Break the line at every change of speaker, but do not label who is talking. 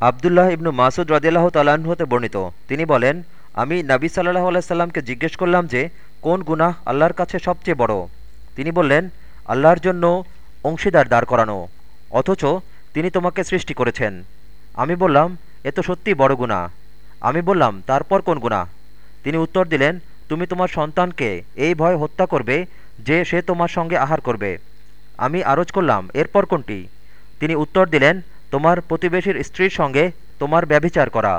আবদুল্লাহ ইবনু মাসুদ রদিল্লাহ তাল্লাহ্ন হতে বর্ণিত। তিনি বলেন, আমি নাবী সাল্লাহ আলাইসাল্লামকে জিজ্ঞেস করলাম যে, কোন গুনাহ আল্লাহর কাছে সবচেয়ে বড়? তিনি বললেন, আল্লাহর জন্য অংশীদার দাঁড় করানো, অথচ তিনি তোমাকে সৃষ্টি করেছেন। আমি বললাম, এ তো সত্যি বড় গুণা আমি বললাম, তারপর কোন গুণা তিনি উত্তর দিলেন, তুমি তোমার সন্তানকে এই ভয় হত্যা করবে যে সে তোমার সঙ্গে আহার করবে। আমি আরজ করলাম, এরপর কোনটি? তিনি উত্তর দিলেন তোমার প্রতিবেশীর স্ত্রীর সঙ্গে তোমার ব্যভিচার করা।